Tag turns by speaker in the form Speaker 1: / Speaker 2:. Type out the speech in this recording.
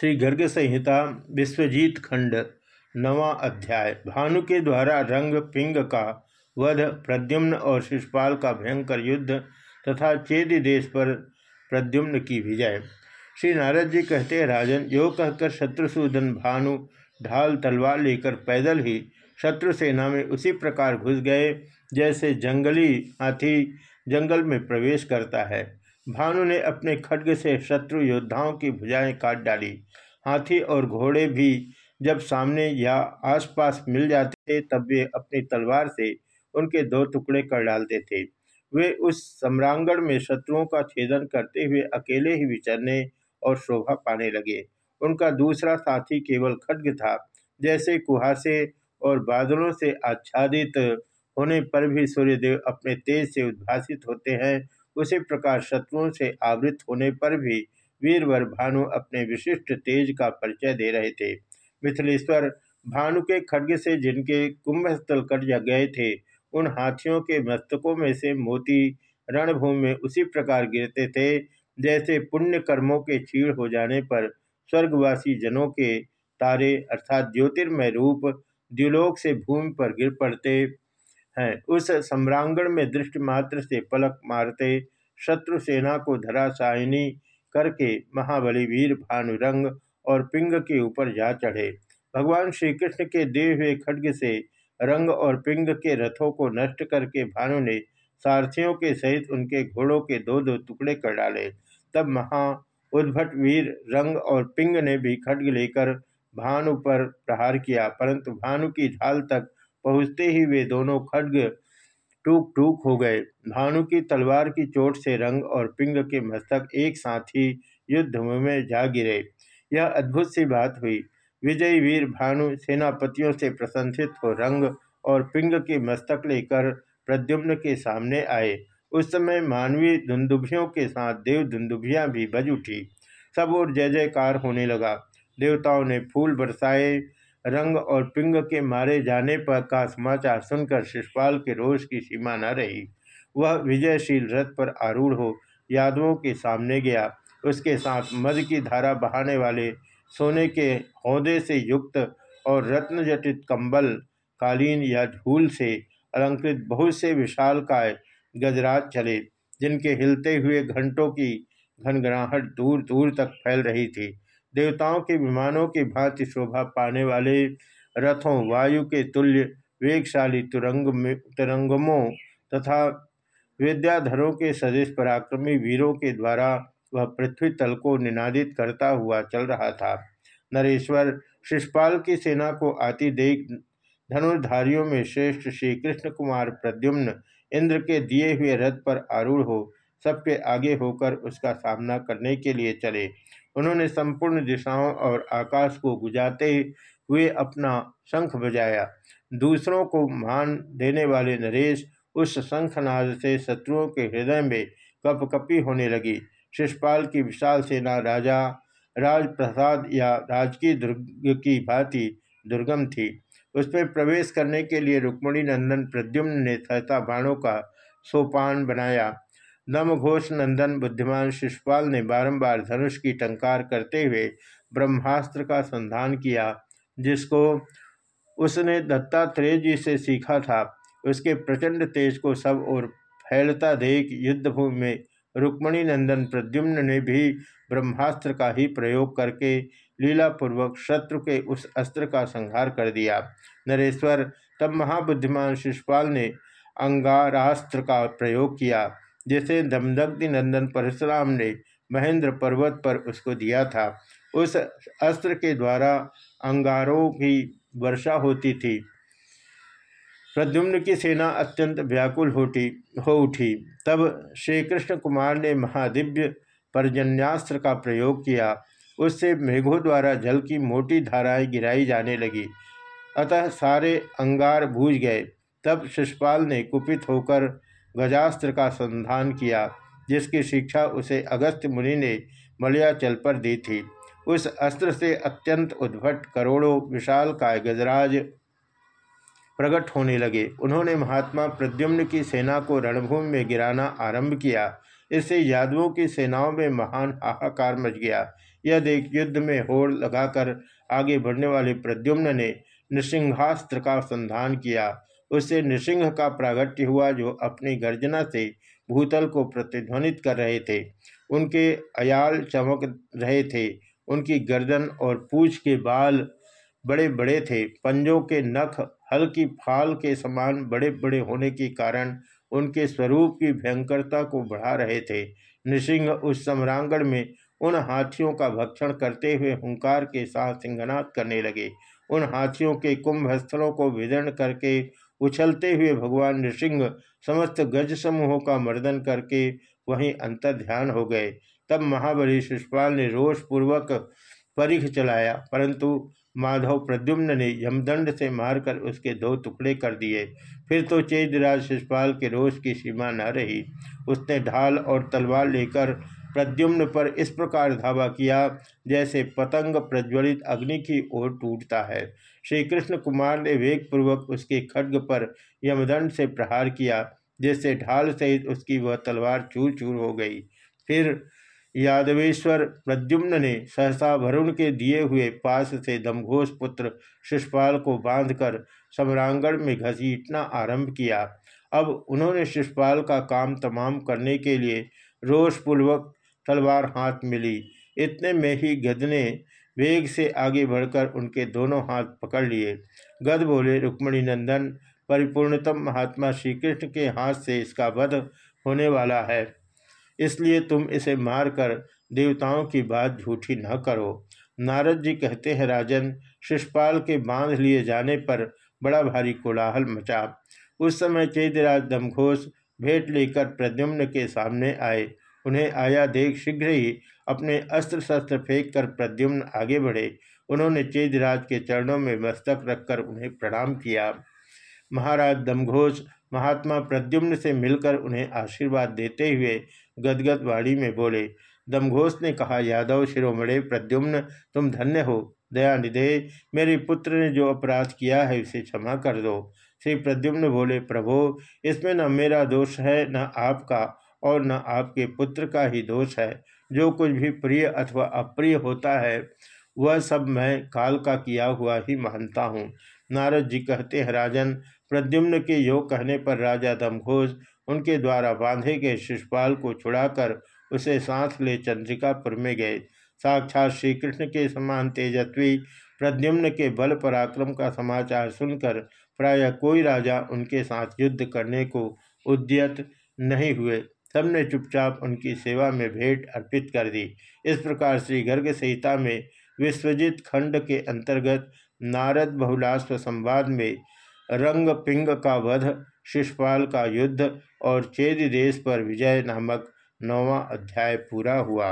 Speaker 1: श्री गर्ग संहिता, विश्वजीत खंड, नवा अध्याय। भानु के द्वारा रंग, पिंग का वध, प्रद्युम्न और शिषपाल का भयंकर युद्ध तथा चेदी देश पर प्रद्युम्न की विजय। श्री नारद जी कहते हैं, राजन, यो कहकर शत्रुसूदन भानु ढाल तलवार लेकर पैदल ही शत्रु सेना में उसी प्रकार घुस गए, जैसे जंगली हाथी जंगल में प्रवेश करता है। भानु ने अपने खड्ग से शत्रु योद्धाओं की भुजाएँ काट डाली। हाथी और घोड़े भी जब सामने या आसपास मिल जाते थे तब वे अपनी तलवार से उनके दो टुकड़े कर डालते थे। वे उस सम्रांगण में शत्रुओं का छेदन करते हुए अकेले ही विचरने और शोभा पाने लगे। उनका दूसरा साथी केवल खड्ग था, जैसे कुहासे और बादलों से आच्छादित होने पर भी सूर्यदेव अपने तेज से उद्भासित होते हैं उसी प्रकार शत्रुओं से आवृत होने पर भी वीरवर भानु अपने विशिष्ट तेज का परिचय दे रहे थे। मिथिलेश्वर भानु के खड्ग से जिनके कुंभस्थल कट गए थे, उन हाथियों के मस्तकों में से मोती रणभूमि में उसी प्रकार गिरते थे, जैसे पुण्य कर्मों के छीड़ हो जाने पर स्वर्गवासी जनों के तारे अर्थात ज्योतिर्मय रूप द्युलोक से भूमि पर गिर पड़ते। हैं। उस सम्रांगण में दृष्टि मात्र से पलक मारते शत्रु सेना को धराशायनी करके महाबली वीर भानुरंग और पिंग के ऊपर जा चढ़े। भगवान श्री कृष्ण के दिए हुए खड्ग से रंग और पिंग के रथों को नष्ट करके भानु ने सारथियों के सहित उनके घोड़ों के दो दो टुकड़े कर डाले। तब महा उद्भट वीर रंग और पिंग ने भी खड्ग लेकर भानु पर प्रहार किया, परंतु भानु की ढाल तक पहुँचते ही वे दोनों खड्ग टूक टूक हो गए। भानु की तलवार की चोट से रंग और पिंग के मस्तक एक साथ ही युद्ध में जा गिरे। यह अद्भुत सी बात हुई। विजयी वीर भानु सेनापतियों से प्रशंसित हो रंग और पिंग के मस्तक लेकर प्रद्युम्न के सामने आए। उस समय मानवीय धुंदुभियों के साथ देव धुंदुभियाँ भी बज उठी। सब और जय जयकार होने लगा। देवताओं ने फूल बरसाए। रंग और पिंग के मारे जाने पर का समाचार सुनकर शिषपाल के रोष की सीमा न रही। वह विजयशील रथ पर आरूढ़ हो यादवों के सामने गया। उसके साथ मध की धारा बहाने वाले सोने के हौदे से युक्त और रत्नजटित कंबल, कालीन या झूल से अलंकृत बहुत से विशाल काय गजराज चले, जिनके हिलते हुए घंटों की घनघनाहट दूर दूर तक फैल रही थी। देवताओं के विमानों की भांति शोभा पाने वाले रथों, वायु के तुल्य, वेगशाली तुरंग तुरंगमों तथा विद्याधरों के सदृश पराक्रमी वीरों के द्वारा वह पृथ्वी तल को निनादित करता हुआ चल रहा था। नरेश्वर शिषपाल की सेना को आती देख धनुर्धारियों में श्रेष्ठ श्री कृष्ण कुमार प्रद्युम्न इंद्र के दिए हुए रथ पर आरूढ़ हो, सबके आगे होकर उसका सामना करने के लिए चले। उन्होंने संपूर्ण दिशाओं और आकाश को गुजाते हुए अपना शंख बजाया। दूसरों को मान देने वाले नरेश उस शंखनाद से शत्रुओं के हृदय में कपकपी होने लगी। शिषपाल की विशाल सेना राजा, राजप्रसाद या राजकीय दुर्ग की भांति दुर्गम थी। उसमें प्रवेश करने के लिए रुक्मणी नंदन प्रद्युम्न ने सहता बाणों का सोपान बनाया। नमघोष नंदन बुद्धिमान शिषपाल ने बारंबार धनुष की टंकार करते हुए ब्रह्मास्त्र का संधान किया, जिसको उसने दत्तात्रेय जी से सीखा था। उसके प्रचंड तेज को सब और फैलता देख युद्धभूमि में रुक्मणी नंदन प्रद्युम्न ने भी ब्रह्मास्त्र का ही प्रयोग करके लीलापूर्वक शत्रु के उस अस्त्र का संहार कर दिया। नरेश्वर, तब महाबुद्धिमान शिषपाल ने अंगारास्त्र का प्रयोग किया। जिसे दमदग्नि नंदन परशुराम ने महेंद्र पर्वत पर उसको दिया था। उस अस्त्र के द्वारा अंगारों की वर्षा होती थी। प्रद्युम्न की सेना अत्यंत व्याकुल होती, हो उठी। तब श्री कृष्ण कुमार ने महादिव्य पर्जन्यास्त्र का प्रयोग किया। उससे मेघों द्वारा जल की मोटी धाराएँ गिराई जाने लगी। अतः सारे अंगार बूझ गए। तब शिषपाल ने कुपित होकर गजास्त्र का संधान किया, जिसकी शिक्षा उसे अगस्त मुनि ने मलयाचल पर दी थी। उस अस्त्र से अत्यंत उद्भट करोड़ों विशाल काय गजराज प्रकट होने लगे। उन्होंने महात्मा प्रद्युम्न की सेना को रणभूमि में गिराना आरंभ किया। इससे यादवों की सेनाओं में महान हाहाकार मच गया। यह देख युद्ध में होड़ लगाकर आगे बढ़ने वाले प्रद्युम्न ने नृसिंहास्त्र का संधान किया। उससे नृसिंह का प्रागट्य हुआ जो अपनी गर्जना से भूतल को प्रतिध्वनित कर रहे थे। उनके अयाल चमक रहे थे। उनकी गर्दन और पूछ के बाल बड़े बड़े थे। पंजों के नख हल्की फाल के समान बड़े बड़े होने के कारण उनके स्वरूप की भयंकरता को बढ़ा रहे थे। नृसिंह उस सम्रांगण में उन हाथियों का भक्षण करते हुए हुंकार के साथ सिंहनाद करने लगे। उन हाथियों के कुंभ स्थलों को विदर्ण करके उछलते हुए भगवान नृसिंह समस्त गज समूहों का मर्दन करके वहीं अंतर ध्यान हो गए। तब महाबली शिषपाल ने रोषपूर्वक परिख चलाया, परंतु माधव प्रद्युम्न ने यमदंड से मारकर उसके दो टुकड़े कर दिए। फिर तो चेतराज शिषपाल के रोष की सीमा न रही। उसने ढाल और तलवार लेकर प्रद्युम्न पर इस प्रकार धावा किया जैसे पतंग प्रज्वलित अग्नि की ओर टूटता है। श्री कृष्ण कुमार ने वेगपूर्वक उसके खड्ग पर यमदंड से प्रहार किया, जिससे ढाल सहित उसकी वह तलवार चूर चूर हो गई। फिर यादवेश्वर प्रद्युम्न ने सहसा वरुण के दिए हुए पास से दमघोष पुत्र शिषपाल को बांधकर सम्रांगण में घसीटना आरंभ किया। अब उन्होंने शिषपाल का काम तमाम करने के लिए रोषपूर्वक तलवार हाथ मिली। इतने में ही गद ने वेग से आगे बढ़कर उनके दोनों हाथ पकड़ लिए। गद बोले, रुक्मणी नंदन, परिपूर्णतम महात्मा श्री कृष्ण के हाथ से इसका वध होने वाला है। इसलिए तुम इसे मारकर देवताओं की बात झूठी न करो। नारद जी कहते हैं, राजन, शिषपाल के बाँध लिए जाने पर बड़ा भारी कोलाहल मचा। उस समय चैतराज दमघोष भेंट लेकर प्रद्युम्न के सामने आए। उन्हें आया देख शीघ्र ही अपने अस्त्र शस्त्र फेंक कर प्रद्युम्न आगे बढ़े। उन्होंने चेदराज के चरणों में मस्तक रखकर उन्हें प्रणाम किया। महाराज दमघोष, महात्मा प्रद्युम्न से मिलकर उन्हें आशीर्वाद देते हुए गदगद वाणी में बोले, दमघोष ने कहा, यादव शिरोमणे प्रद्युम्न, तुम धन्य हो। दयानिधे मेरे पुत्र ने जो अपराध किया है उसे क्षमा कर दो। श्री प्रद्युम्न बोले, प्रभो, इसमें न मेरा दोष है, न आपका। और न आपके पुत्र का ही दोष है। जो कुछ भी प्रिय अथवा अप्रिय होता है, वह सब मैं काल का किया हुआ ही मानता हूँ। नारद जी कहते हैं, राजन, प्रद्युम्न के योग कहने पर राजा दमघोष उनके द्वारा बांधे गए शिषपाल को छुड़ाकर उसे सांस ले चंद्रिकापुर में गए। साक्षात श्री कृष्ण के समान तेजस्वी प्रद्युम्न के बल पराक्रम का समाचार सुनकर प्रायः कोई राजा उनके साथ युद्ध करने को उद्यत नहीं हुए। सबने चुपचाप उनकी सेवा में भेंट अर्पित कर दी। इस प्रकार श्री गर्ग संहिता में विश्वजित खंड के अंतर्गत नारद बहुलाश्व संवाद में रंग पिंग का वध शिषपाल का युद्ध और चेद देश पर विजय नामक नौवा अध्याय पूरा हुआ।